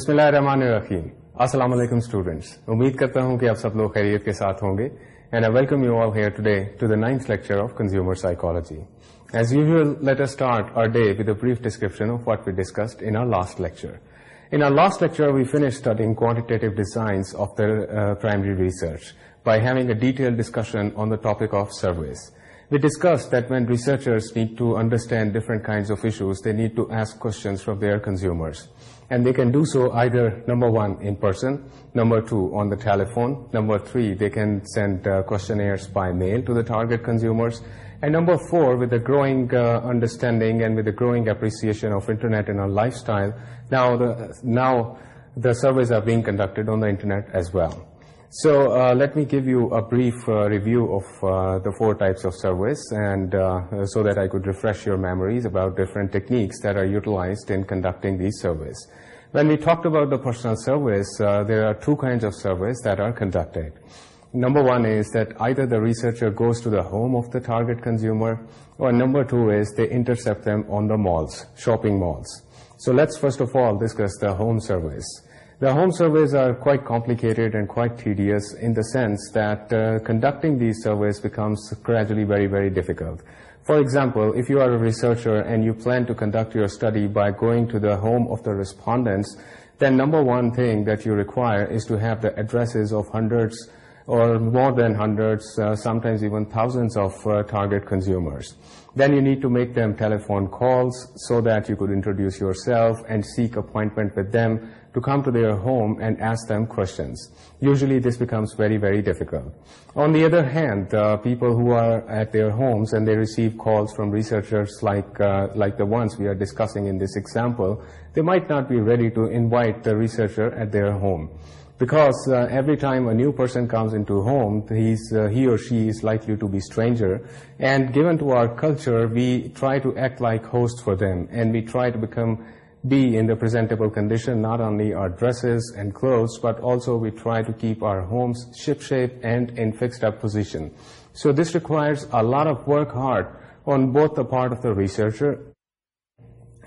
بسم اللہ الرحمن الرحیم السلام علیکم اسٹوڈینٹس امید کرتا ہوں کہ آپ سب لوگ خیریت کے ساتھ ہوں گے and I welcome you all here today to the ninth lecture of consumer psychology as usual let's start today with brief description of what we discussed in our last lecture in our last lecture we finish starting quantitative designs of the primary research by having a detail discussion on the topic of surveys we discuss that when researchers need to understand different kinds of issues they need to ask questions from their consumers and they can do so either number one in person, number two on the telephone, number three they can send uh, questionnaires by mail to the target consumers, and number four with the growing uh, understanding and with the growing appreciation of internet in our lifestyle, now the, now the surveys are being conducted on the internet as well. So uh, let me give you a brief uh, review of uh, the four types of surveys, and so that I could refresh your memories about different techniques that are utilized in conducting these surveys. When we talked about the personal surveys, there are two kinds of surveys that are conducted. Number one is that either the researcher goes to the home of the target consumer, or number two is they intercept them on the malls, shopping malls. So let's first of all discuss the home surveys. The home surveys are quite complicated and quite tedious in the sense that uh, conducting these surveys becomes gradually very, very difficult. For example, if you are a researcher and you plan to conduct your study by going to the home of the respondents, then number one thing that you require is to have the addresses of hundreds or more than hundreds, uh, sometimes even thousands of uh, target consumers. Then you need to make them telephone calls so that you could introduce yourself and seek appointment with them to come to their home and ask them questions. Usually this becomes very, very difficult. On the other hand, uh, people who are at their homes and they receive calls from researchers like, uh, like the ones we are discussing in this example, they might not be ready to invite the researcher at their home. Because uh, every time a new person comes into home, he's, uh, he or she is likely to be stranger. And given to our culture, we try to act like host for them, and we try to become be in the presentable condition, not only our dresses and clothes, but also we try to keep our homes shipshape and in fixed up position. So this requires a lot of work hard on both the part of the researcher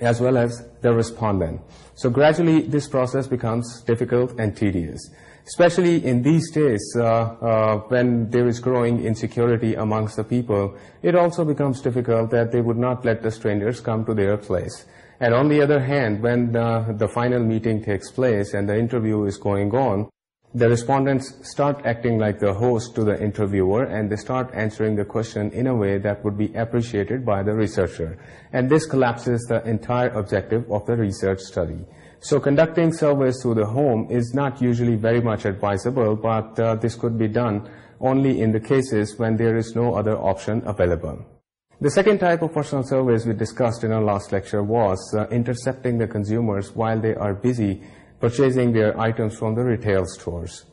as well as the respondent. So gradually this process becomes difficult and tedious, especially in these days uh, uh, when there is growing insecurity amongst the people. It also becomes difficult that they would not let the strangers come to their place. And on the other hand, when the, final meeting takes place and the interview is going on, the respondents start acting like the host to the interviewer and they start answering the question in a way that would be appreciated by the researcher. And this collapses the entire objective of the research study. So conducting surveys through the home is not usually very much advisable, but uh, this could be done only in the cases when there is no other option available. The second type of personal service we discussed in our last lecture was uh, intercepting the consumers while they are busy purchasing their items from the retail stores.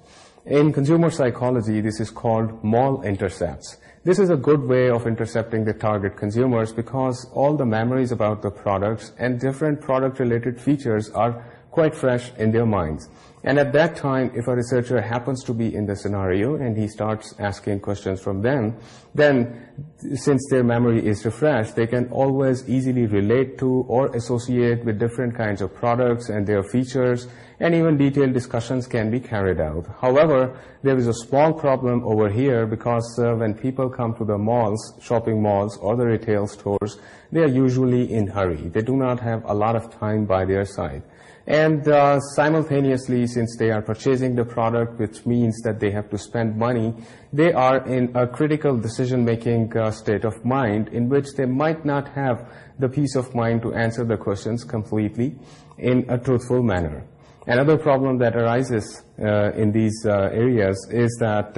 In consumer psychology, this is called mall intercepts. This is a good way of intercepting the target consumers because all the memories about the products and different product-related features are quite fresh in their minds. And at that time, if a researcher happens to be in the scenario and he starts asking questions from them, then since their memory is refreshed, they can always easily relate to or associate with different kinds of products and their features, and even detailed discussions can be carried out. However, there is a small problem over here because uh, when people come to the malls, shopping malls or the retail stores, they are usually in hurry. They do not have a lot of time by their side. And uh, simultaneously, since they are purchasing the product, which means that they have to spend money, they are in a critical decision-making uh, state of mind in which they might not have the peace of mind to answer the questions completely in a truthful manner. Another problem that arises uh, in these areas is that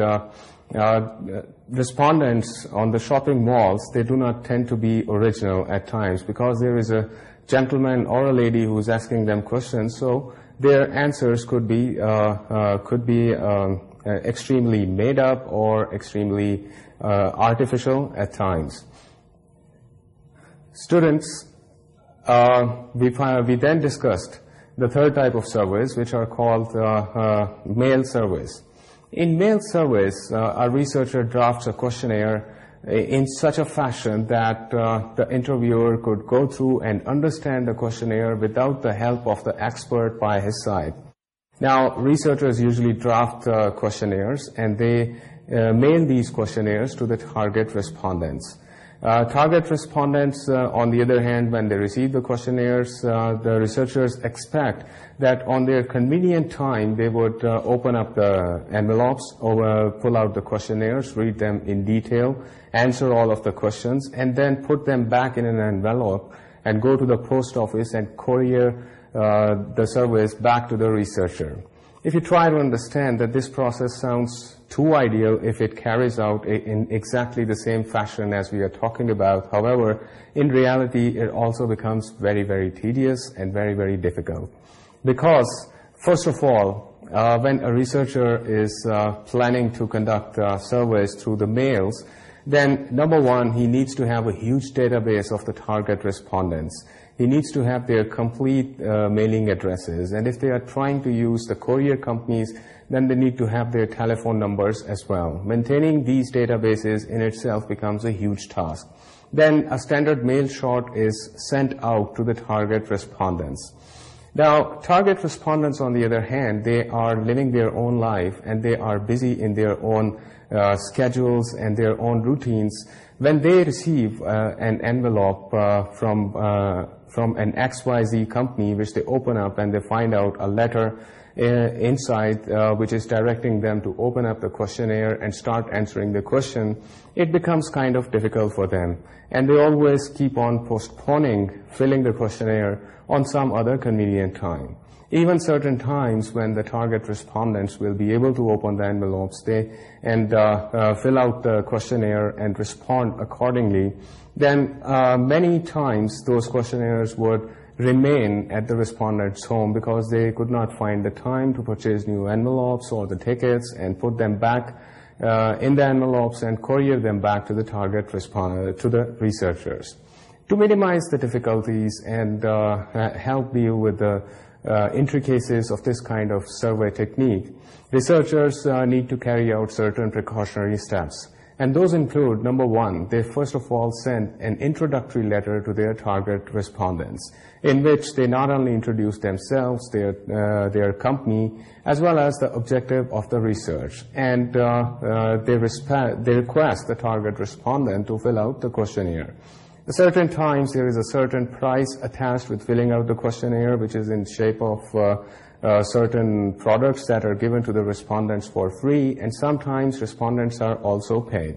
respondents on the shopping malls, they do not tend to be original at times because there is a gentleman or a lady who is asking them questions, so their answers could be, uh, uh, could be um, uh, extremely made up or extremely artificial at times. Students, we, then discussed the third type of surveys, which are called uh, mail surveys. In mail surveys, a researcher drafts a questionnaire in such a fashion that uh, the interviewer could go through and understand the questionnaire without the help of the expert by his side. Now, researchers usually draft uh, questionnaires and they uh, mail these questionnaires to the target respondents. Uh, target respondents, uh, on the other hand, when they receive the questionnaires, uh, the researchers expect that on their convenient time, they would open up the envelopes, or pull out the questionnaires, read them in detail, answer all of the questions, and then put them back in an envelope and go to the post office and courier the surveys back to the researcher. If you try to understand that this process sounds too ideal if it carries out in exactly the same fashion as we are talking about. However, in reality, it also becomes very, very tedious and very, very difficult. Because, first of all, uh, when a researcher is uh, planning to conduct uh, surveys through the mails, then number one, he needs to have a huge database of the target respondents he needs to have their complete uh, mailing addresses. And if they are trying to use the courier companies, then they need to have their telephone numbers as well. Maintaining these databases in itself becomes a huge task. Then a standard mail shot is sent out to the target respondents. Now, target respondents, on the other hand, they are living their own life and they are busy in their own uh, schedules and their own routines. When they receive uh, an envelope uh, from, uh, from an XYZ company, which they open up and they find out a letter uh, insight uh, which is directing them to open up the questionnaire and start answering the question, it becomes kind of difficult for them. And they always keep on postponing filling the questionnaire on some other convenient time. Even certain times when the target respondents will be able to open the envelopes they, and uh, uh, fill out the questionnaire and respond accordingly, then uh, many times those questionnaires would remain at the respondent's home because they could not find the time to purchase new envelopes or the tickets and put them back uh, in the envelopes and courier them back to the target responder, uh, to the researchers. To minimize the difficulties and uh, help deal with the intricacies of this kind of survey technique, researchers need to carry out certain precautionary steps. And those include, number one, they first of all send an introductory letter to their target respondents, in which they not only introduce themselves, their, uh, their company, as well as the objective of the research. And uh, uh, they, request the target respondent to fill out the questionnaire. At certain times, there is a certain price attached with filling out the questionnaire, which is in shape of uh, certain products that are given to the respondents for free, and sometimes respondents are also paid.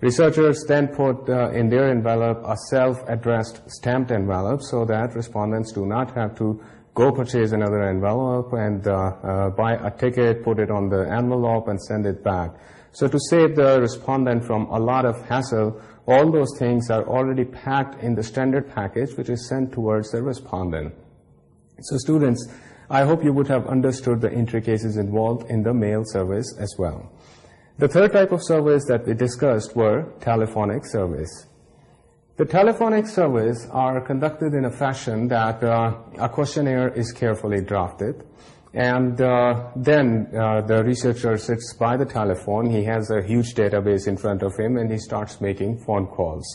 Researchers then put uh, in their envelope a self-addressed stamped envelope so that respondents do not have to go purchase another envelope and uh, buy a ticket, put it on the envelope, and send it back. So to save the respondent from a lot of hassle, all those things are already packed in the standard package which is sent towards the respondent. So students, I hope you would have understood the intricacies involved in the mail service as well. The third type of service that we discussed were telephonic service. The telephonic service are conducted in a fashion that uh, a questionnaire is carefully drafted. And uh, then uh, the researcher sits by the telephone. He has a huge database in front of him, and he starts making phone calls.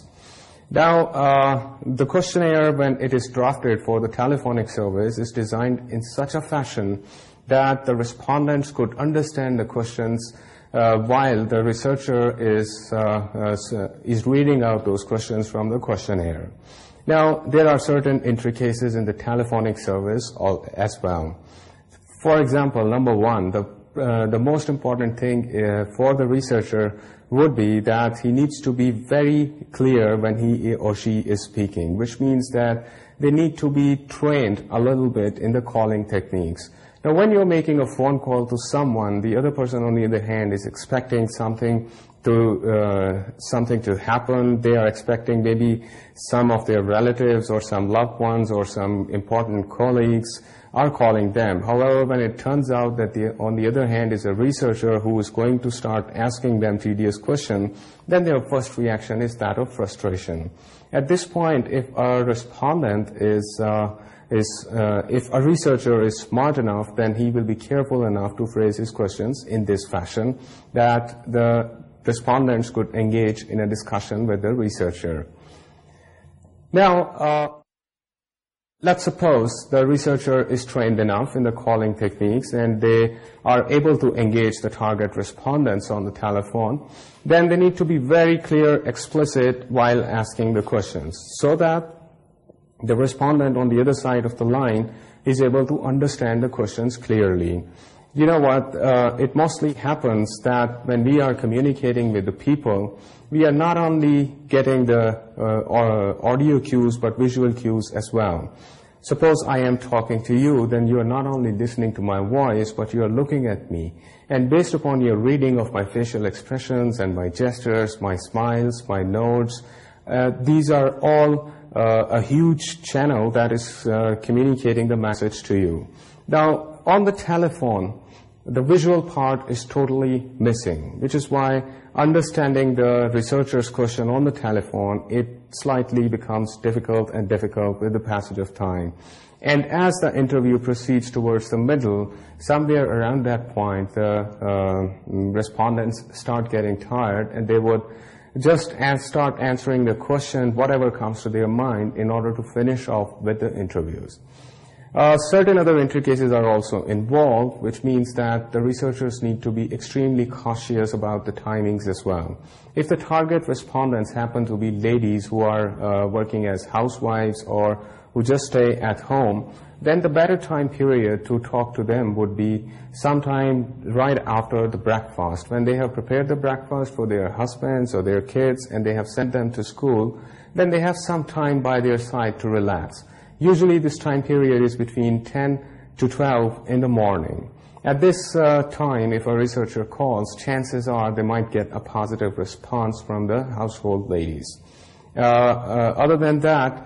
Now, uh, the questionnaire, when it is drafted for the telephonic service, is designed in such a fashion that the respondents could understand the questions uh, while the researcher is, uh, is reading out those questions from the questionnaire. Now, there are certain intricacies in the telephonic service as well. For example, number one, the, the most important thing for the researcher would be that he needs to be very clear when he or she is speaking, which means that they need to be trained a little bit in the calling techniques. Now, when you're making a phone call to someone, the other person on the other hand is expecting something to uh, something to happen. They are expecting maybe some of their relatives or some loved ones or some important colleagues are calling them. However, when it turns out that the, on the other hand is a researcher who is going to start asking them tedious questions, then their first reaction is that of frustration. At this point, if a respondent is, uh, is uh, if a researcher is smart enough, then he will be careful enough to phrase his questions in this fashion that the respondents could engage in a discussion with the researcher. Now, uh, let's suppose the researcher is trained enough in the calling techniques and they are able to engage the target respondents on the telephone, then they need to be very clear, explicit while asking the questions so that the respondent on the other side of the line is able to understand the questions clearly you know what, uh, it mostly happens that when we are communicating with the people, we are not only getting the uh, audio cues, but visual cues as well. Suppose I am talking to you, then you are not only listening to my voice, but you are looking at me. And based upon your reading of my facial expressions and my gestures, my smiles, my nods, uh, these are all a huge channel that is communicating the message to you. Now, on the telephone, the visual part is totally missing, which is why understanding the researcher's question on the telephone, it slightly becomes difficult and difficult with the passage of time. And as the interview proceeds towards the middle, somewhere around that point, the uh, respondents start getting tired and they would just start answering the question, whatever comes to their mind, in order to finish off with the interviews. Uh, certain other entry cases are also involved, which means that the researchers need to be extremely cautious about the timings as well. If the target respondents happen to be ladies who are uh, working as housewives or who just stay at home, then the better time period to talk to them would be sometime right after the breakfast. When they have prepared the breakfast for their husbands or their kids and they have sent them to school, then they have some time by their side to relax. Usually this time period is between 10 to 12 in the morning. At this uh, time, if a researcher calls, chances are they might get a positive response from the household ladies. Uh, uh, other than that,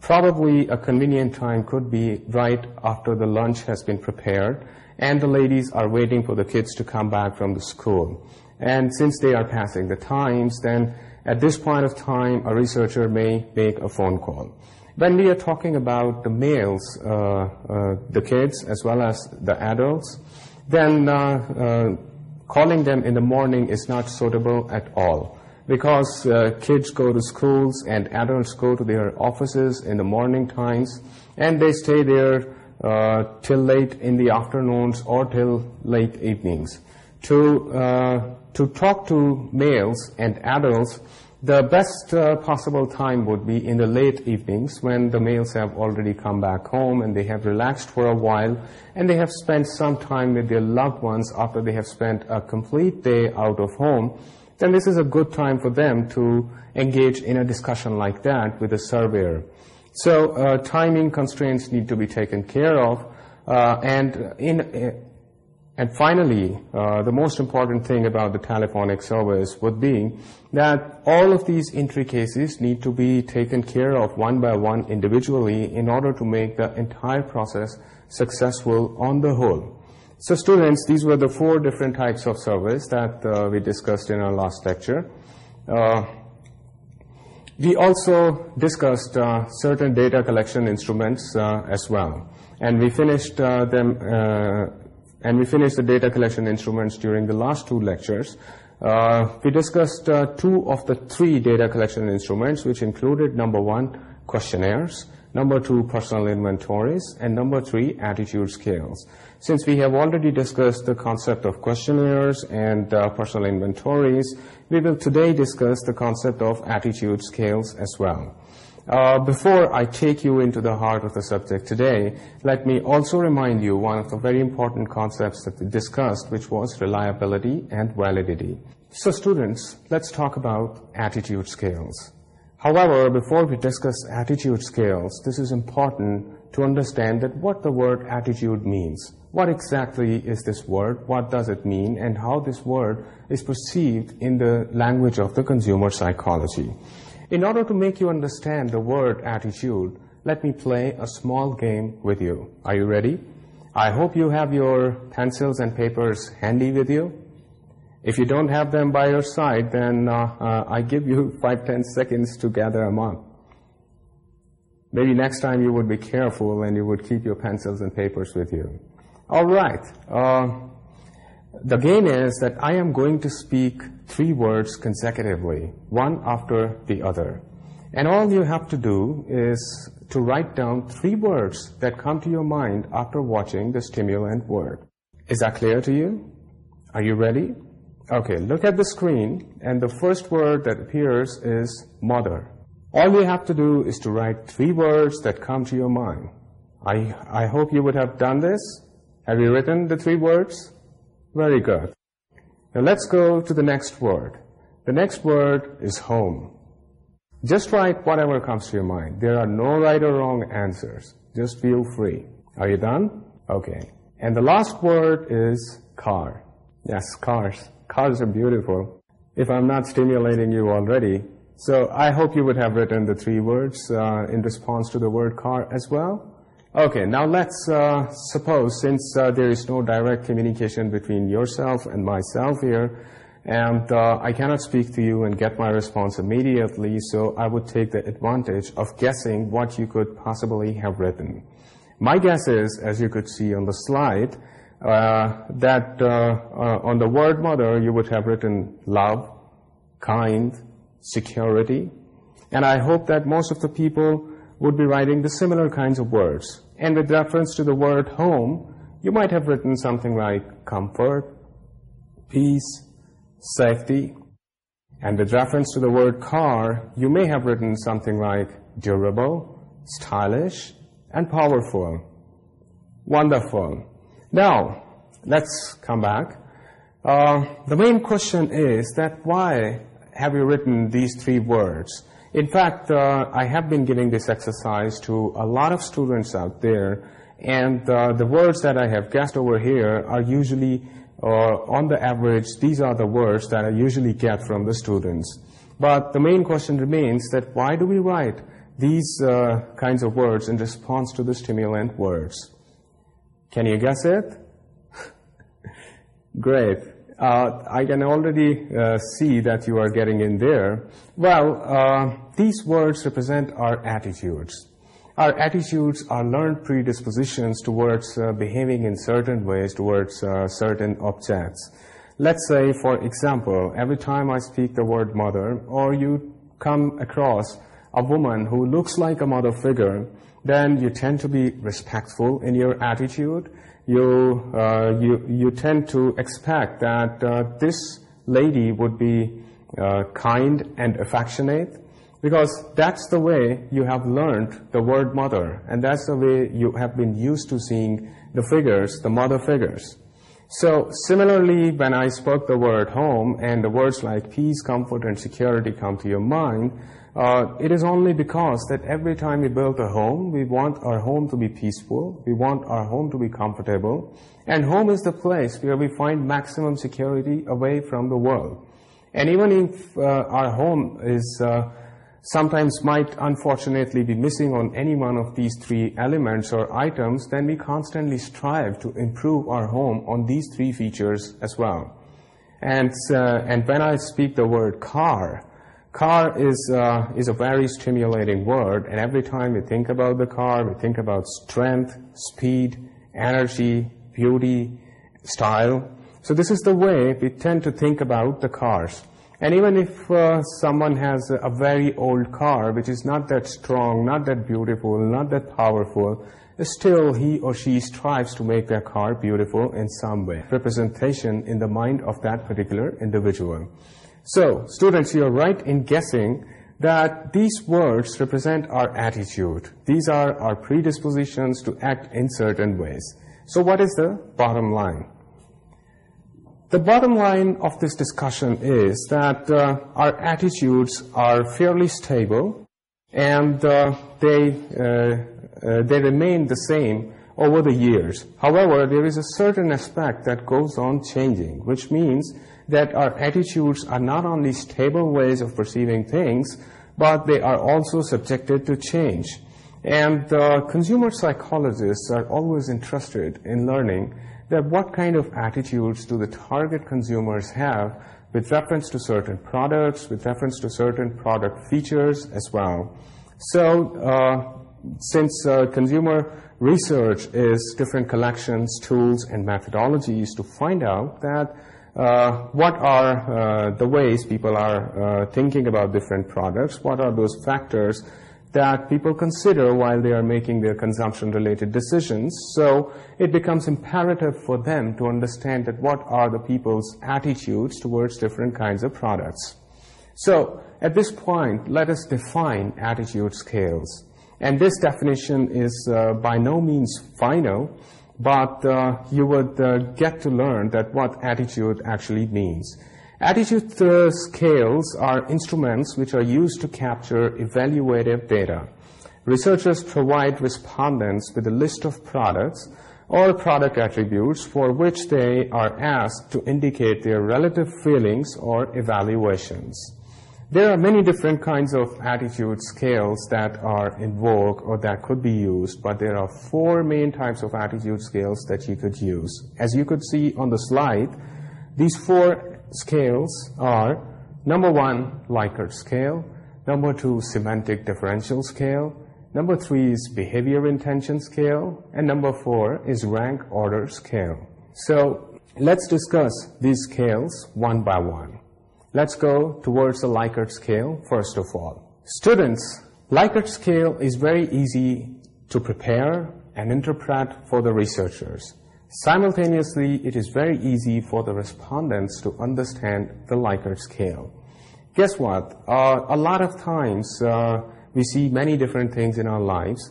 probably a convenient time could be right after the lunch has been prepared and the ladies are waiting for the kids to come back from the school. And since they are passing the times, then at this point of time, a researcher may make a phone call. When we are talking about the males, uh, uh, the kids, as well as the adults, then uh, calling them in the morning is not suitable at all. Because kids go to schools and adults go to their offices in the morning times, and they stay there till late in the afternoons or till late evenings. To, to talk to males and adults, the best uh, possible time would be in the late evenings when the males have already come back home and they have relaxed for a while and they have spent some time with their loved ones after they have spent a complete day out of home, then this is a good time for them to engage in a discussion like that with the surveyor. So uh, timing constraints need to be taken care of uh, and in, and finally, uh, the most important thing about the telephonic service would be that all of these entry cases need to be taken care of one by one individually in order to make the entire process successful on the whole. So students, these were the four different types of service that uh, we discussed in our last lecture. Uh, we also discussed certain data collection instruments as well. And we finished them and we finished the data collection instruments during the last two lectures. Uh, we discussed uh, two of the three data collection instruments, which included number one, questionnaires, number two, personal inventories, and number three, attitude scales. Since we have already discussed the concept of questionnaires and uh, personal inventories, we will today discuss the concept of attitude scales as well. Uh, before I take you into the heart of the subject today, let me also remind you one of the very important concepts that we discussed, which was reliability and validity. So students, let's talk about attitude scales. However, before we discuss attitude scales, this is important to understand that what the word attitude means. What exactly is this word, what does it mean, and how this word is perceived in the language of the consumer psychology. In order to make you understand the word attitude, let me play a small game with you. Are you ready? I hope you have your pencils and papers handy with you. If you don't have them by your side, then uh, uh, I give you five, ten seconds to gather them up. Maybe next time you would be careful and you would keep your pencils and papers with you. All right. Uh, the game is that I am going to speak three words consecutively, one after the other. And all you have to do is to write down three words that come to your mind after watching the stimulant word. Is that clear to you? Are you ready? Okay, look at the screen, and the first word that appears is mother. All you have to do is to write three words that come to your mind. I, I hope you would have done this. Have you written the three words? Very good. Now let's go to the next word. The next word is home. Just write whatever comes to your mind. There are no right or wrong answers. Just feel free. Are you done? Okay. And the last word is car. Yes, cars. Cars are beautiful. If I'm not stimulating you already. So I hope you would have written the three words uh, in response to the word car as well. Okay, now let's uh, suppose, since uh, there is no direct communication between yourself and myself here, and uh, I cannot speak to you and get my response immediately, so I would take the advantage of guessing what you could possibly have written. My guess is, as you could see on the slide, that on the word mother, you would have written love, kind, security, and I hope that most of the people would be writing the similar kinds of words. And with reference to the word home, you might have written something like comfort, peace, safety. And with reference to the word car, you may have written something like durable, stylish, and powerful. Wonderful. Now, let's come back. Uh, the main question is that why have you written these three words? In fact, uh, I have been giving this exercise to a lot of students out there, and uh, the words that I have guessed over here are usually, uh, on the average, these are the words that I usually get from the students. But the main question remains that why do we write these uh, kinds of words in response to the stimulant words? Can you guess it? Great. I can already see that you are getting in there. Well, these words represent our attitudes. Our attitudes are learned predispositions towards uh, behaving in certain ways towards uh, certain objects. Let's say, for example, every time I speak the word mother or you come across a woman who looks like a mother figure, then you tend to be respectful in your attitude. You, uh, you, tend to expect that this lady would be kind and affectionate. Because that's the way you have learned the word mother, and that's the way you have been used to seeing the figures, the mother figures. So similarly, when I spoke the word home, and the words like peace, comfort, and security come to your mind, uh, it is only because that every time we build a home, we want our home to be peaceful, we want our home to be comfortable, and home is the place where we find maximum security away from the world. And even if uh, our home is... Uh, sometimes might unfortunately be missing on any one of these three elements or items, then we constantly strive to improve our home on these three features as well. And, uh, and when I speak the word car, car is, uh, is a very stimulating word, and every time we think about the car, we think about strength, speed, energy, beauty, style. So this is the way we tend to think about the cars. And even if uh, someone has a very old car, which is not that strong, not that beautiful, not that powerful, still he or she strives to make their car beautiful in some way. Representation in the mind of that particular individual. So, students, you are right in guessing that these words represent our attitude. These are our predispositions to act in certain ways. So what is the bottom line? The bottom line of this discussion is that uh, our attitudes are fairly stable and uh, they, uh, they remain the same over the years. However, there is a certain aspect that goes on changing, which means that our attitudes are not only stable ways of perceiving things, but they are also subjected to change. And consumer psychologists are always interested in learning that what kind of attitudes do the target consumers have with reference to certain products, with reference to certain product features as well. So uh, since uh, consumer research is different collections, tools, and methodologies to find out that uh, what are the ways people are thinking about different products, what are those factors that people consider while they are making their consumption-related decisions. So it becomes imperative for them to understand that what are the people's attitudes towards different kinds of products. So at this point, let us define attitude scales. And this definition is uh, by no means final, but uh, you would uh, get to learn that what attitude actually means. Attitude uh, scales are instruments which are used to capture evaluative data. Researchers provide respondents with a list of products or product attributes for which they are asked to indicate their relative feelings or evaluations. There are many different kinds of attitude scales that are in vogue or that could be used, but there are four main types of attitude scales that you could use. As you could see on the slide, these four scales are number one, Likert scale, number two, semantic differential scale, number three is behavior intention scale, and number four is rank order scale. So let's discuss these scales one by one. Let's go towards the Likert scale first of all. Students, Likert scale is very easy to prepare and interpret for the researchers. Simultaneously, it is very easy for the respondents to understand the Likert scale. Guess what? Uh, a lot of times uh, we see many different things in our lives,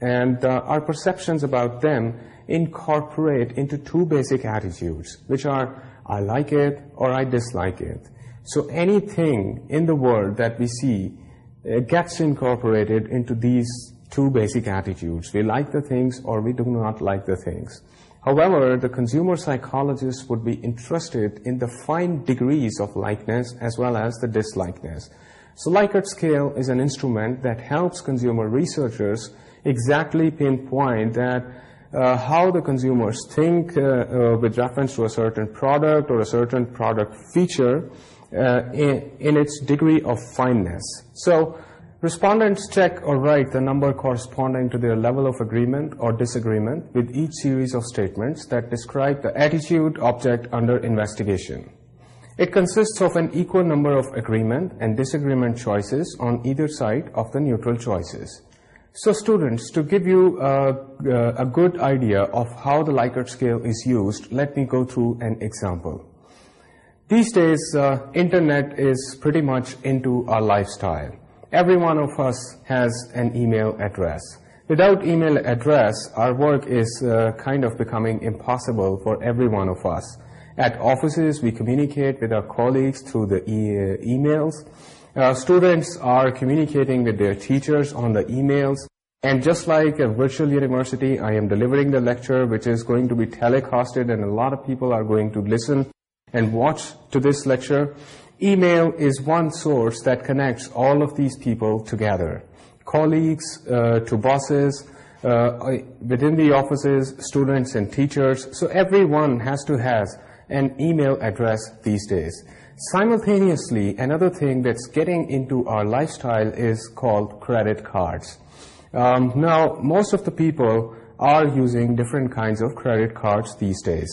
and uh, our perceptions about them incorporate into two basic attitudes, which are I like it or I dislike it. So anything in the world that we see uh, gets incorporated into these two basic attitudes. We like the things or we do not like the things. However, the consumer psychologist would be interested in the fine degrees of likeness as well as the dislikeness. So Likert scale is an instrument that helps consumer researchers exactly pinpoint that uh, how the consumers think uh, uh, with reference to a certain product or a certain product feature in, in its degree of fineness. So Respondents check or write the number corresponding to their level of agreement or disagreement with each series of statements that describe the attitude object under investigation. It consists of an equal number of agreement and disagreement choices on either side of the neutral choices. So students, to give you a, good idea of how the Likert scale is used, let me go through an example. These days, uh, internet is pretty much into our lifestyle. Everyone of us has an email address without email address our work is kind of becoming impossible for everyone of us at offices we communicate with our colleagues through the emails students are communicating with their teachers on the emails and just like a virtual university I am delivering the lecture which is going to be telecasted and lot of people are going to listen and watch to this lecture email is one source that connects all of these people together. Colleagues uh, to bosses, uh, within the offices, students and teachers. So everyone has to have an email address these days. Simultaneously, another thing that's getting into our lifestyle is called credit cards. Um, now, most of the people are using different kinds of credit cards these days.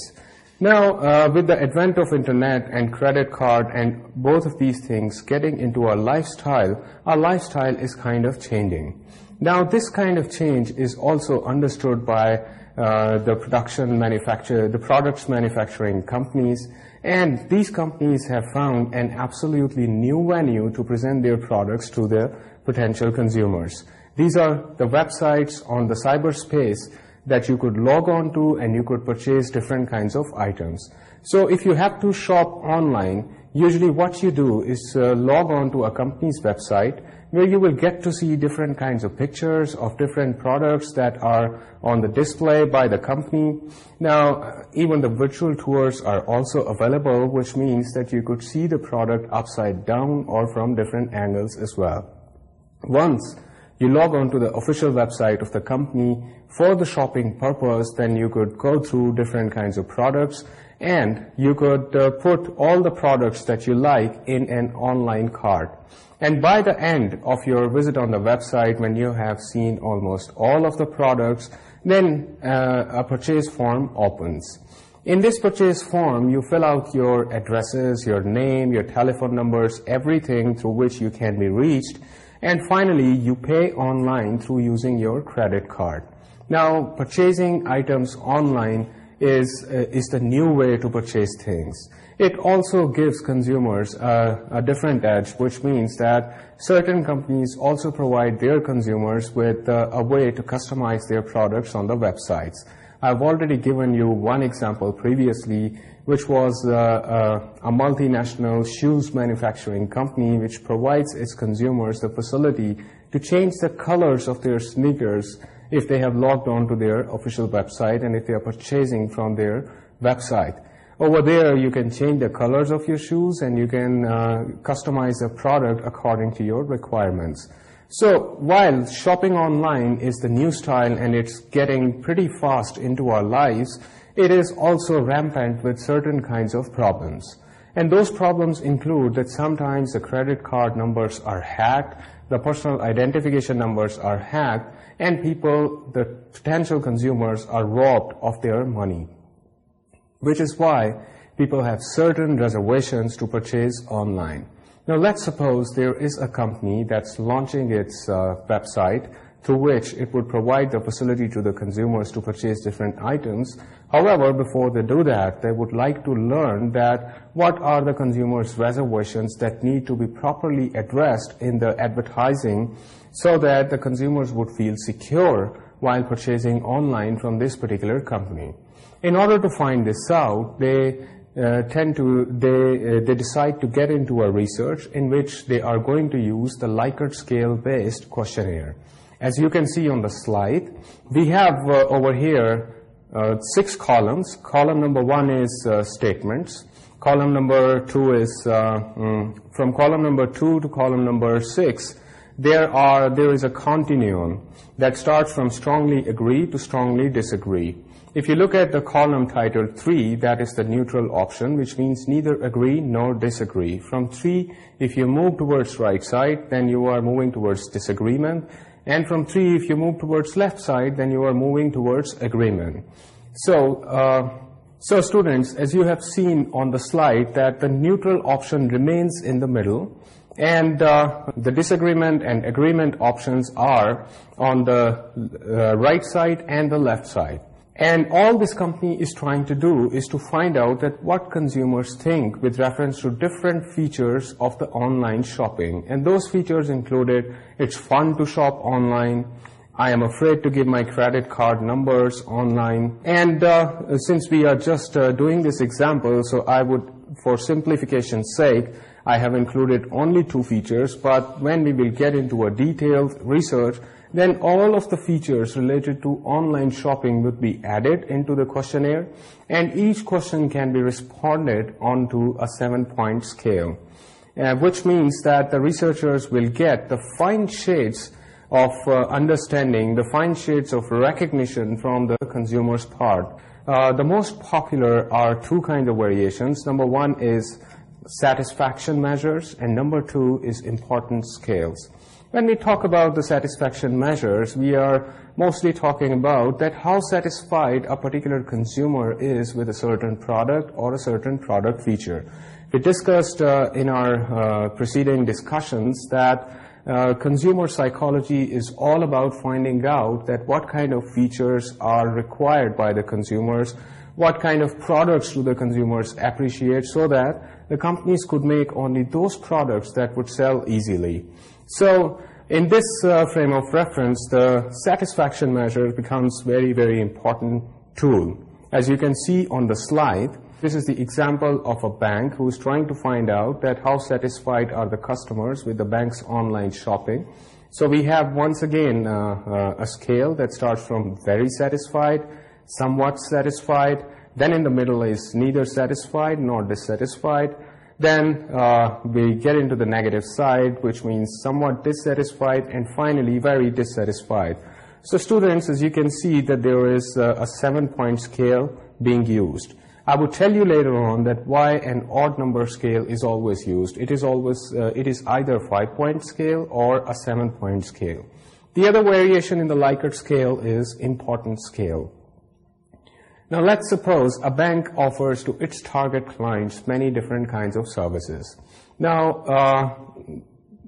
Now, uh, with the advent of internet and credit card and both of these things getting into our lifestyle, our lifestyle is kind of changing. Now, this kind of change is also understood by uh, the production manufacturer, the products manufacturing companies, and these companies have found an absolutely new venue to present their products to their potential consumers. These are the websites on the cyberspace that you could log on to and you could purchase different kinds of items. So if you have to shop online, usually what you do is uh, log on to a company's website where you will get to see different kinds of pictures of different products that are on the display by the company. Now, uh, even the virtual tours are also available, which means that you could see the product upside down or from different angles as well. Once you log on to the official website of the company for the shopping purpose, then you could go through different kinds of products and you could uh, put all the products that you like in an online cart. And by the end of your visit on the website, when you have seen almost all of the products, then uh, a purchase form opens. In this purchase form, you fill out your addresses, your name, your telephone numbers, everything through which you can be reached, and finally, you pay online through using your credit card. Now, purchasing items online is, uh, is the new way to purchase things. It also gives consumers a, different edge, which means that certain companies also provide their consumers with uh, a way to customize their products on the websites. I've already given you one example previously which was uh, uh, a multinational shoes manufacturing company which provides its consumers the facility to change the colors of their sneakers if they have logged on to their official website and if they are purchasing from their website. Over there, you can change the colors of your shoes and you can uh, customize the product according to your requirements. So while shopping online is the new style and it's getting pretty fast into our lives, it is also rampant with certain kinds of problems. And those problems include that sometimes the credit card numbers are hacked, the personal identification numbers are hacked, and people, the potential consumers, are robbed of their money. Which is why people have certain reservations to purchase online. Now let's suppose there is a company that's launching its uh, website through which it would provide the facility to the consumers to purchase different items. However, before they do that, they would like to learn that what are the consumer's reservations that need to be properly addressed in the advertising so that the consumers would feel secure while purchasing online from this particular company. In order to find this out, they uh, tend to they uh, they decide to get into a research in which they are going to use the Likert scale based questionnaire. As you can see on the slide, we have uh, over here uh, six columns. Column number one is uh, statements. Column number two is, mm, from column number two to column number six, there, are, there is a continuum that starts from strongly agree to strongly disagree. If you look at the column titled 3, that is the neutral option, which means neither agree nor disagree. From 3, if you move towards right side, then you are moving towards disagreement. And from 3, if you move towards left side, then you are moving towards agreement. So, uh, so students, as you have seen on the slide, that the neutral option remains in the middle, and uh, the disagreement and agreement options are on the uh, right side and the left side. And all this company is trying to do is to find out what consumers think with reference to different features of the online shopping. And those features included, it's fun to shop online, I am afraid to give my credit card numbers online. And uh, since we are just uh, doing this example, so I would, for simplification's sake, I have included only two features, but when we will get into a detailed research, then all of the features related to online shopping would be added into the questionnaire and each question can be responded onto a seven-point scale, uh, which means that the researchers will get the fine shades of uh, understanding, the fine shades of recognition from the consumer's part. Uh, the most popular are two kinds of variations. Number one is satisfaction measures, and number two is important scales. When we talk about the satisfaction measures, we are mostly talking about that how satisfied a particular consumer is with a certain product or a certain product feature. We discussed uh, in our uh, preceding discussions that uh, consumer psychology is all about finding out that what kind of features are required by the consumers, what kind of products do the consumers appreciate so that the companies could make only those products that would sell easily. So in this uh, frame of reference, the satisfaction measure becomes very, very important tool. As you can see on the slide, this is the example of a bank who is trying to find out that how satisfied are the customers with the bank's online shopping. So we have, once again, uh, uh, a scale that starts from very satisfied, somewhat satisfied, then in the middle is neither satisfied nor dissatisfied, then uh, we get into the negative side, which means somewhat dissatisfied, and finally very dissatisfied. So students, as you can see, that there is a, seven-point scale being used. I will tell you later on that why an odd number scale is always used. It is, always, uh, it is either a five-point scale or a seven-point scale. The other variation in the Likert scale is important scale. Now let's suppose a bank offers to its target clients many different kinds of services. Now uh,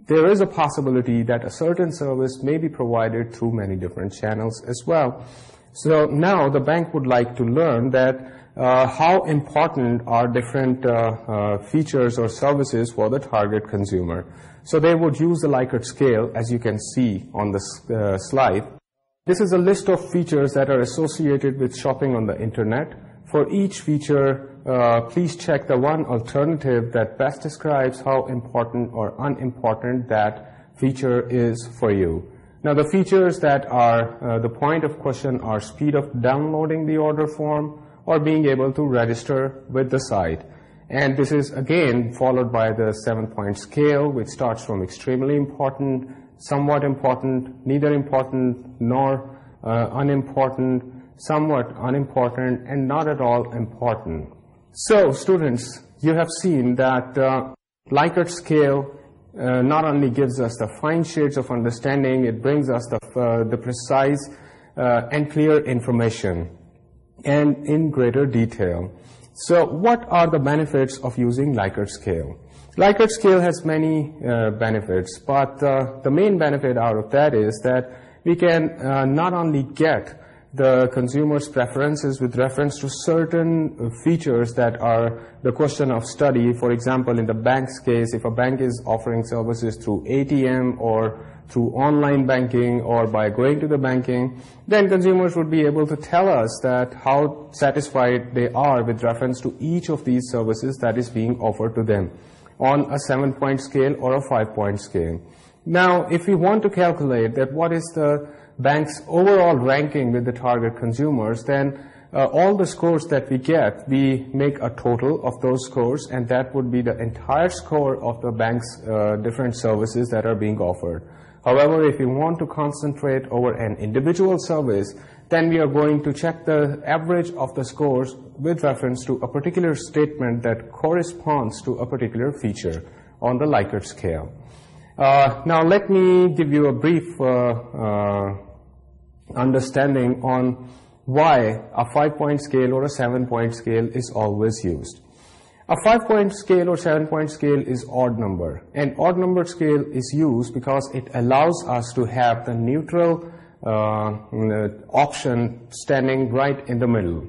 there is a possibility that a certain service may be provided through many different channels as well. So now the bank would like to learn that uh, how important are different uh, uh features or services for the target consumer. So they would use the Likert scale as you can see on the uh, slide this is a list of features that are associated with shopping on the internet. For each feature, uh, please check the one alternative that best describes how important or unimportant that feature is for you. Now, the features that are uh, the point of question are speed of downloading the order form or being able to register with the site. And this is, again, followed by the seven-point scale, which starts from extremely important, somewhat important, neither important nor uh, unimportant, somewhat unimportant, and not at all important. So, students, you have seen that uh, Likert scale uh, not only gives us the fine shades of understanding, it brings us the, uh, precise and clear information, and in greater detail. So, what are the benefits of using Likert scale? Likert scale has many uh, benefits, but uh, the main benefit out of that is that we can uh, not only get the consumer's preferences with reference to certain features that are the question of study. For example, in the bank's case, if a bank is offering services through ATM or through online banking or by going to the banking, then consumers would be able to tell us that how satisfied they are with reference to each of these services that is being offered to them on a 7-point scale or a 5-point scale. Now, if we want to calculate that what is the bank's overall ranking with the target consumers, then uh, all the scores that we get, we make a total of those scores, and that would be the entire score of the bank's uh, different services that are being offered. However, if we want to concentrate over an individual service, then we are going to check the average of the scores with reference to a particular statement that corresponds to a particular feature on the Likert scale. Uh, now, let me give you a brief uh, uh, understanding on why a five-point scale or a seven-point scale is always used. A five-point scale or seven-point scale is odd number. and odd-numbered scale is used because it allows us to have the neutral option standing right in the middle.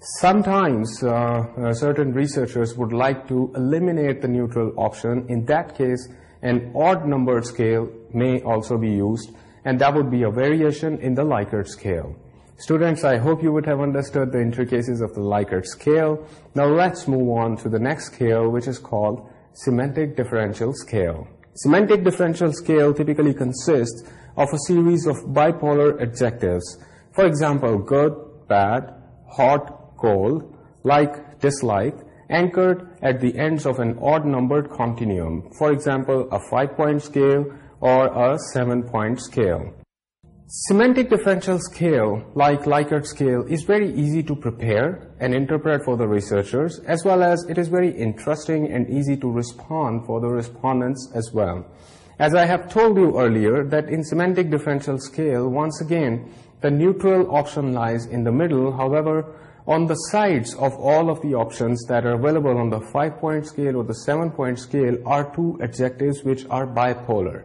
Sometimes uh, uh, certain researchers would like to eliminate the neutral option. In that case, an odd-numbered scale may also be used, and that would be a variation in the Likert scale. Students, I hope you would have understood the intricacies of the Likert scale. Now let's move on to the next scale which is called semantic differential scale. Semantic differential scale typically consists of a series of bipolar adjectives. For example, good, bad, hot, goal, like, dislike, anchored at the ends of an odd-numbered continuum, for example, a five-point scale or a seven-point scale. Semantic differential scale, like Likert scale, is very easy to prepare and interpret for the researchers, as well as it is very interesting and easy to respond for the respondents as well. As I have told you earlier, that in semantic differential scale, once again, the neutral option lies in the middle. However, on the sides of all of the options that are available on the 5-point scale or the 7-point scale are two adjectives which are bipolar.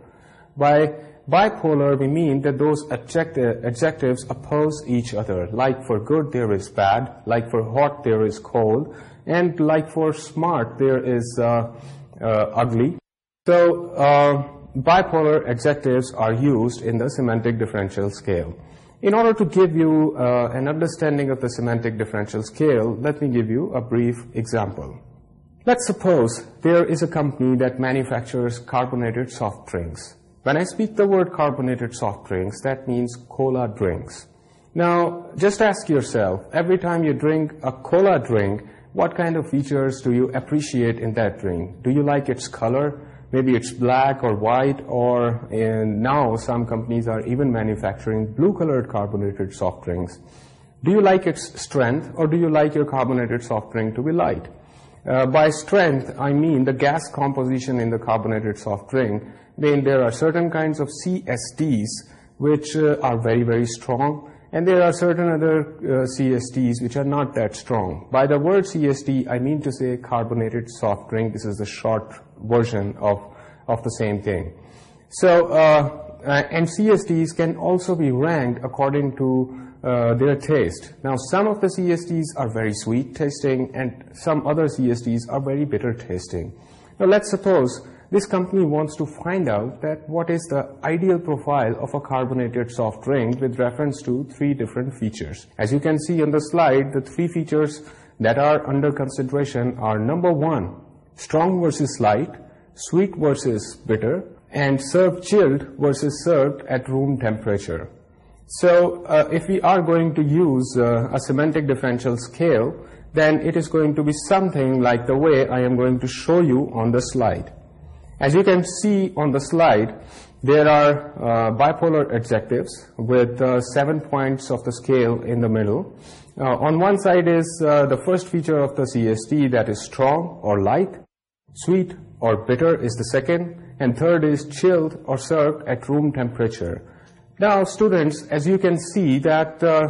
By bipolar, we mean that those adjectives oppose each other. Like for good, there is bad. Like for hot, there is cold. And like for smart, there is uh, uh, ugly. So uh, bipolar adjectives are used in the semantic differential scale. In order to give you uh, an understanding of the semantic differential scale, let me give you a brief example. Let's suppose there is a company that manufactures carbonated soft drinks. When I speak the word carbonated soft drinks, that means cola drinks. Now, just ask yourself, every time you drink a cola drink, what kind of features do you appreciate in that drink? Do you like its color? maybe it's black or white or now some companies are even manufacturing blue-colored carbonated soft drinks. Do you like its strength or do you like your carbonated soft drink to be light? Uh, by strength, I mean the gas composition in the carbonated soft drink. Then there are certain kinds of CSDs which uh, are very, very strong, and there are certain other uh, which are not that strong. By the word CSD, I mean to say carbonated soft drink. This is the short version of, of the same thing. So uh, uh and CSDs can also be ranked according to uh, their taste. Now some of the CSDs are very sweet tasting and some other CSDs are very bitter tasting. Now let's suppose this company wants to find out that what is the ideal profile of a carbonated soft drink with reference to three different features. As you can see on the slide, the three features that are under consideration are number one, strong versus light, sweet versus bitter, and served chilled versus served at room temperature. So uh, if we are going to use uh, a semantic differential scale, then it is going to be something like the way I am going to show you on the slide. As you can see on the slide, there are uh, bipolar adjectives with seven points of the scale in the middle. On one side is the first feature of the CSD that is strong or light sweet or bitter is the second, and third is chilled or served at room temperature. Now, students, as you can see that uh,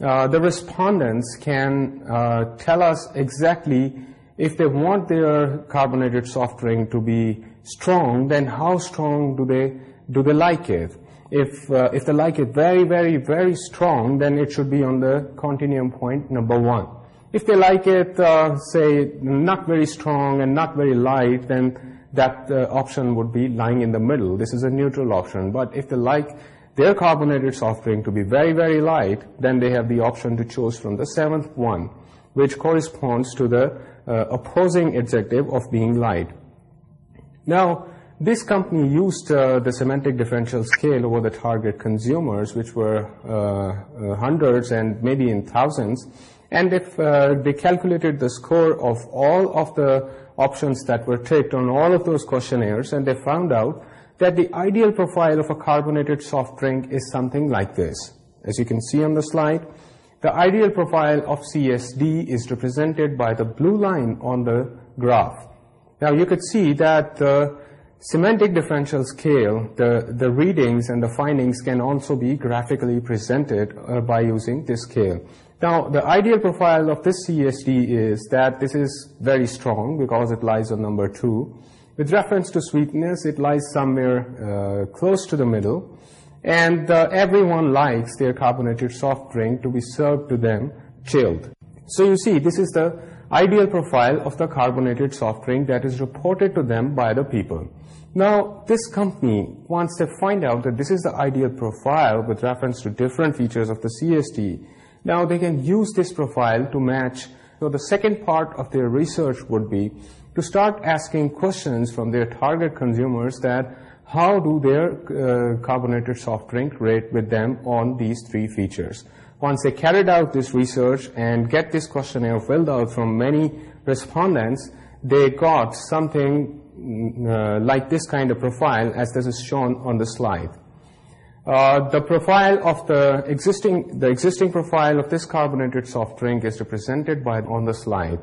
uh, the respondents can uh, tell us exactly if they want their carbonated soft drink to be strong, then how strong do they, do they like it? If, if they like it very, very, very strong, then it should be on the continuum point number one. If they like it, uh, say, not very strong and not very light, then that uh, option would be lying in the middle. This is a neutral option. But if they like their carbonated soft drink to be very, very light, then they have the option to choose from the seventh one, which corresponds to the uh, opposing adjective of being light. Now, this company used uh, the semantic differential scale over the target consumers, which were uh, uh, hundreds and maybe in thousands, and uh, they calculated the score of all of the options that were ticked on all of those questionnaires, and they found out that the ideal profile of a carbonated soft drink is something like this. As you can see on the slide, the ideal profile of CSD is represented by the blue line on the graph. Now, you could see that the semantic differential scale, the, the readings and the findings can also be graphically presented uh, by using this scale. Now, the ideal profile of this CSD is that this is very strong because it lies on number 2. With reference to sweetness, it lies somewhere uh, close to the middle. And uh, everyone likes their carbonated soft drink to be served to them chilled. So you see, this is the ideal profile of the carbonated soft drink that is reported to them by the people. Now, this company, once they find out that this is the ideal profile with reference to different features of the CSD, now they can use this profile to match. So the second part of their research would be to start asking questions from their target consumers that how do their uh, carbonated soft drink rate with them on these three features. Once they carried out this research and get this questionnaire filled out from many respondents, they got something mm, uh, like this kind of profile as this is shown on the slide. Uh, the profile of the existing the existing profile of this carbonated soft drink is represented by on the slide.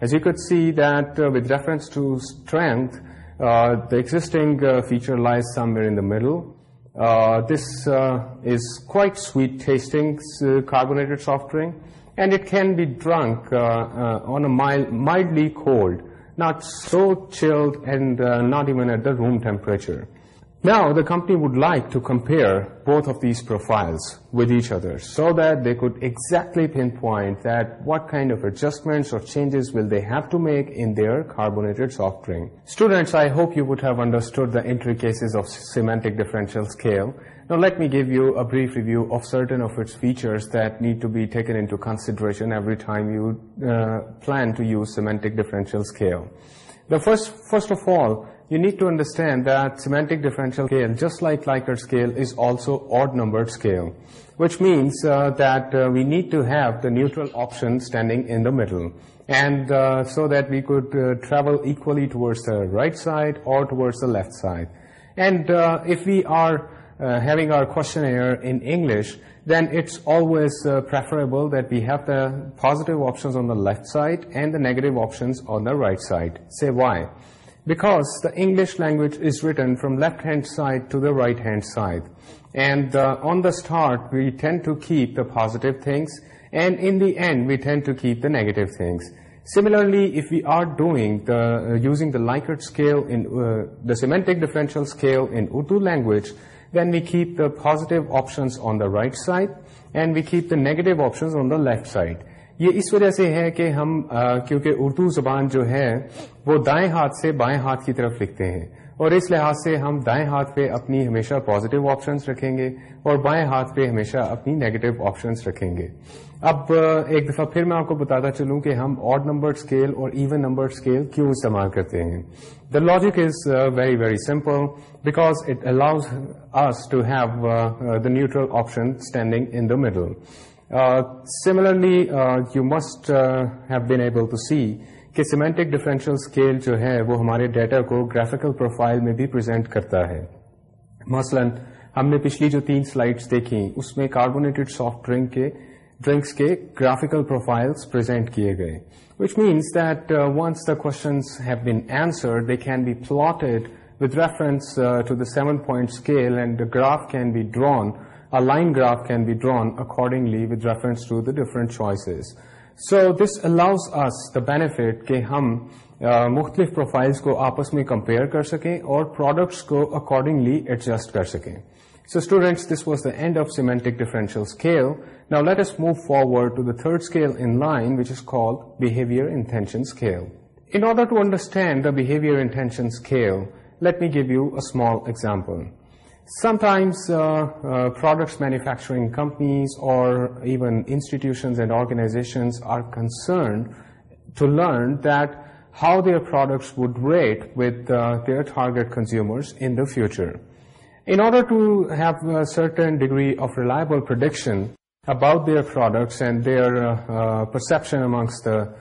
As you could see that uh, with reference to strength uh, the existing feature lies somewhere in the middle. This is quite sweet tasting carbonated soft drink and it can be drunk on a mildly cold not so chilled and not even at the room temperature. Now, the company would like to compare both of these profiles with each other so that they could exactly pinpoint that what kind of adjustments or changes will they have to make in their carbonated soft drink. Students, I hope you would have understood the intricacies of semantic differential scale. Now, let me give you a brief review of certain of its features that need to be taken into consideration every time you uh, plan to use semantic differential scale. The first, first of all, you need to understand that semantic differential scale, just like Likert scale, is also odd-numbered scale, which means uh, that uh, we need to have the neutral option standing in the middle, and uh, so that we could travel equally towards the right side or towards the left side. And if we are having our questionnaire in English, then it's always preferable that we have the positive options on the left side and the negative options on the right side. Say? Why? because the English language is written from left-hand side to the right-hand side. And uh, on the start, we tend to keep the positive things, and in the end, we tend to keep the negative things. Similarly, if we are doing the, uh, using the Likert scale, in uh, the semantic differential scale in Urdu language, then we keep the positive options on the right side, and we keep the negative options on the left side. یہ اس وجہ سے ہے کہ ہم کیونکہ اردو زبان جو ہے، وہ دائیں ہاتھ سے بائیں ہاتھ کی طرف لکھتے ہیں۔ اور اس لحاظ سے ہم دائیں ہاتھ پہ اپنی ہمیشہ پازیٹیو آپشنس رکھیں گے اور بائیں ہاتھ پہ ہمیشہ اپنی نیگیٹو آپشنس رکھیں گے۔ اب ایک دفعہ پھر میں آپ کو بتاتا چلوں کہ ہم آڈ نمبر اسکیل اور ایون نمبر اسکیل کیوں استعمال کرتے ہیں۔ The logic is very very simple because it allows us to have the neutral option standing in the middle similarly you must have been able to see کہ semantic differential scale جو ہے وہ ہمارے data کو graphical profile میں بھی present کرتا ہے مثلا ہم نے پچھلی جو تین سلائڈس دیکھی اس میں کاربونیٹڈ سافٹ ڈرنک کے ڈرنکس کے گرافیکل پروفائلس پرزینٹ کیے گئے which means that once the questions have been answer they can be plotted with reference to the seven point scale and graph can be drawn a line graph can be drawn accordingly with reference to the different choices. So this allows us the benefit کہ ہم مختلف profiles کو آپس میں compare کر سکیں products کو accordingly adjust کر So students, this was the end of semantic differential scale. Now let us move forward to the third scale in line which is called behavior intention scale. In order to understand the behavior intention scale, let me give you a small example. Sometimes uh, uh, products manufacturing companies or even institutions and organizations are concerned to learn that how their products would rate with uh, their target consumers in the future. In order to have a certain degree of reliable prediction about their products and their perception amongst the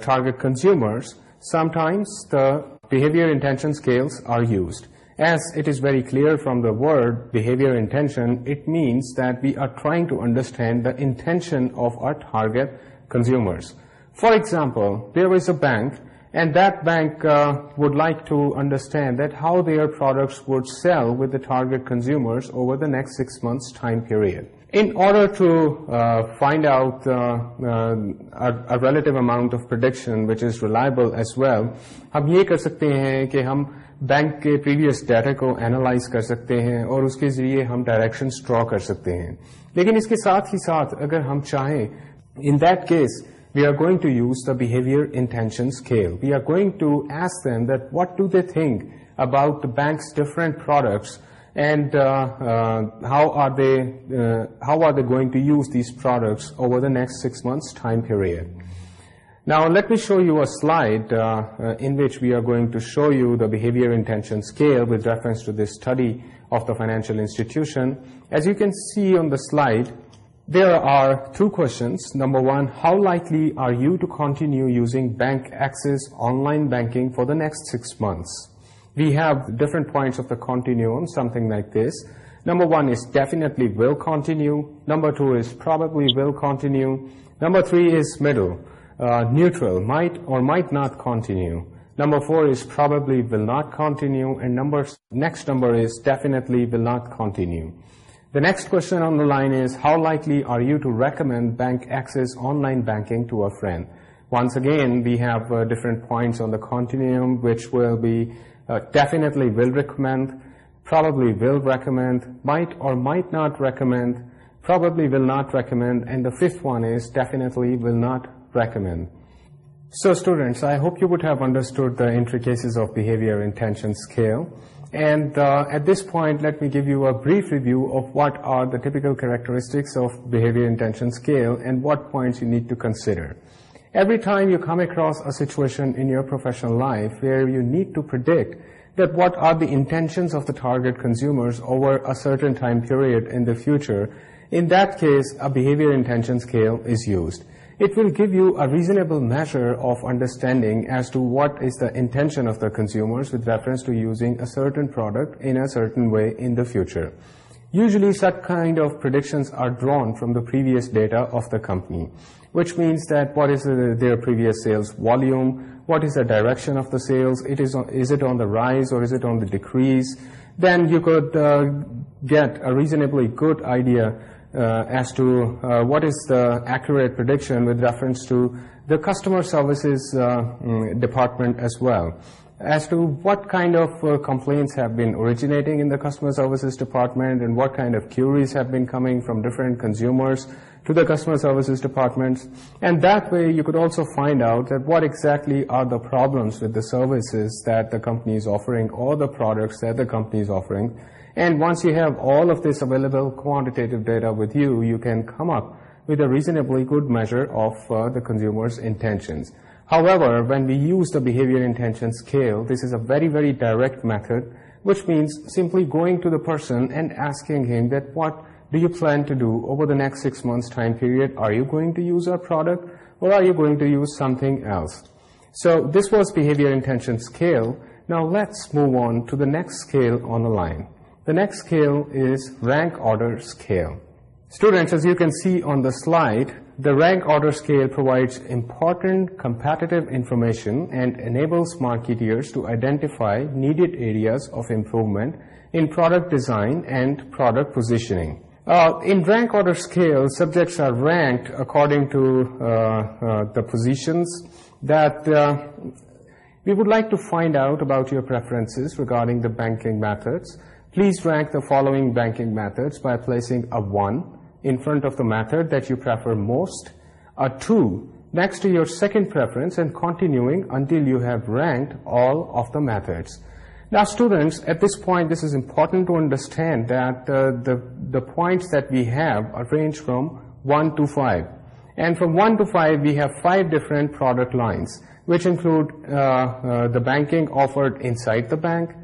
target consumers, sometimes the behavior intention scales are used. As it is very clear from the word behavior intention, it means that we are trying to understand the intention of our target consumers. For example, there is a bank and that bank uh, would like to understand that how their products would sell with the target consumers over the next six months time period. In order to uh, find out uh, a, relative amount of prediction which is reliable as well, we can say that we bank کے previous data کو analyse کر سکتے ہیں اور اس کے ذریعے ہم directions ڈرا کر سکتے ہیں۔ لیکن اس کے ساتھ ہی ساتھ اگر ہم چاہیں in that case we are going to use the behaviour intention scale we are going to ask then that what do they think about banks different products and how are they how are they going to use these products over the next six months time period Now, let me show you a slide uh, uh, in which we are going to show you the behavior intention scale with reference to this study of the financial institution. As you can see on the slide, there are two questions. Number one, how likely are you to continue using bank access online banking for the next six months? We have different points of the continuum, something like this. Number one is definitely will continue. Number two is probably will continue. Number three is. Middle. Uh, neutral, might or might not continue. Number four is probably will not continue, and number, next number is definitely will not continue. The next question on the line is, how likely are you to recommend bank access online banking to a friend? Once again, we have uh, different points on the continuum, which will be uh, definitely will recommend, probably will recommend, might or might not recommend, probably will not recommend, and the fifth one is definitely will not recommend. So students, I hope you would have understood the intricacies of behavior intention scale. And uh, at this point, let me give you a brief review of what are the typical characteristics of behavior intention scale and what points you need to consider. Every time you come across a situation in your professional life where you need to predict that what are the intentions of the target consumers over a certain time period in the future, in that case, a behavior intention scale is used it will give you a reasonable measure of understanding as to what is the intention of the consumers with reference to using a certain product in a certain way in the future. Usually such kind of predictions are drawn from the previous data of the company, which means that what is their previous sales volume, what is the direction of the sales, it is, is it on the rise or is it on the decrease, then you could uh, get a reasonably good idea uh, as to uh, what is the accurate prediction with reference to the customer services uh, mm, department as well. As to what kind of complaints have been originating in the customer services department and what kind of queries have been coming from different consumers to the customer services departments. And that way you could also find out that what exactly are the problems with the services that the company is offering or the products that the company is offering. And once you have all of this available quantitative data with you, you can come up with a reasonably good measure of uh, the consumer's intentions. However, when we use the behavior intention scale, this is a very, very direct method, which means simply going to the person and asking him that what do you plan to do over the next six months time period? Are you going to use our product or are you going to use something else? So this was behavior intention scale. Now let's move on to the next scale on the line. The next scale is rank order scale. Students, as you can see on the slide, the rank order scale provides important competitive information and enables marketeers to identify needed areas of improvement in product design and product positioning. Uh, in rank order scale, subjects are ranked according to uh, uh, the positions that uh, we would like to find out about your preferences regarding the banking methods please rank the following banking methods by placing a 1 in front of the method that you prefer most, a 2 next to your second preference and continuing until you have ranked all of the methods. Now students, at this point this is important to understand that uh, the, the points that we have range from 1 to 5. And from 1 to 5, we have five different product lines, which include uh, uh, the banking offered inside the bank,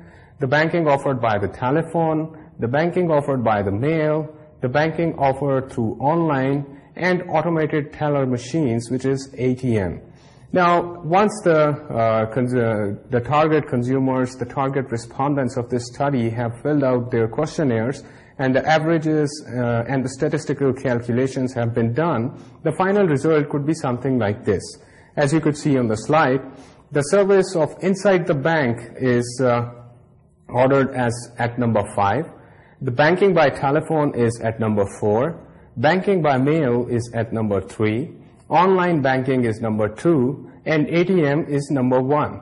the banking offered by the telephone, the banking offered by the mail, the banking offered through online, and automated teller machines, which is ATM. Now, once the, uh, the target consumers, the target respondents of this study have filled out their questionnaires, and the averages uh, and the statistical calculations have been done, the final result could be something like this. As you could see on the slide, the service of inside the bank is uh, ordered as at number 5. The banking by telephone is at number 4. Banking by mail is at number 3. Online banking is number 2. And ATM is number 1.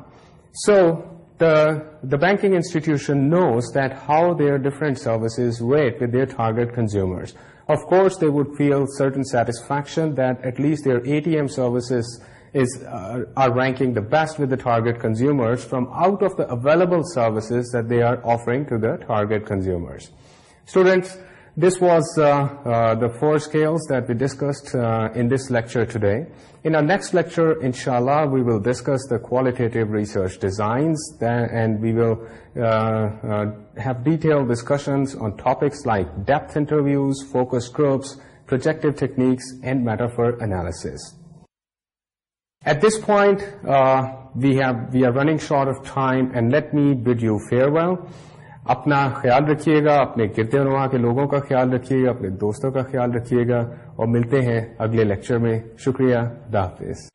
So the, the banking institution knows that how their different services rate with their target consumers. Of course, they would feel certain satisfaction that at least their ATM services is uh, are ranking the best with the target consumers from out of the available services that they are offering to the target consumers. Students, this was uh, uh, the four scales that we discussed in this lecture today. In our next lecture, inshallah, we will discuss the qualitative research designs and we will have detailed discussions on topics like depth interviews, focus groups, projective techniques, and metaphor analysis. At this point uh, we, we are running short of time and let me me you fare farewell. اپنا خیال رکھیے گا اپنے گرتے نما کے لوگوں کا خیال رکھیے گا اپنے دوستوں کا خیال رکھیے گا اور ملتے ہیں اگلے لیکچر میں شکریہ خدا حافظ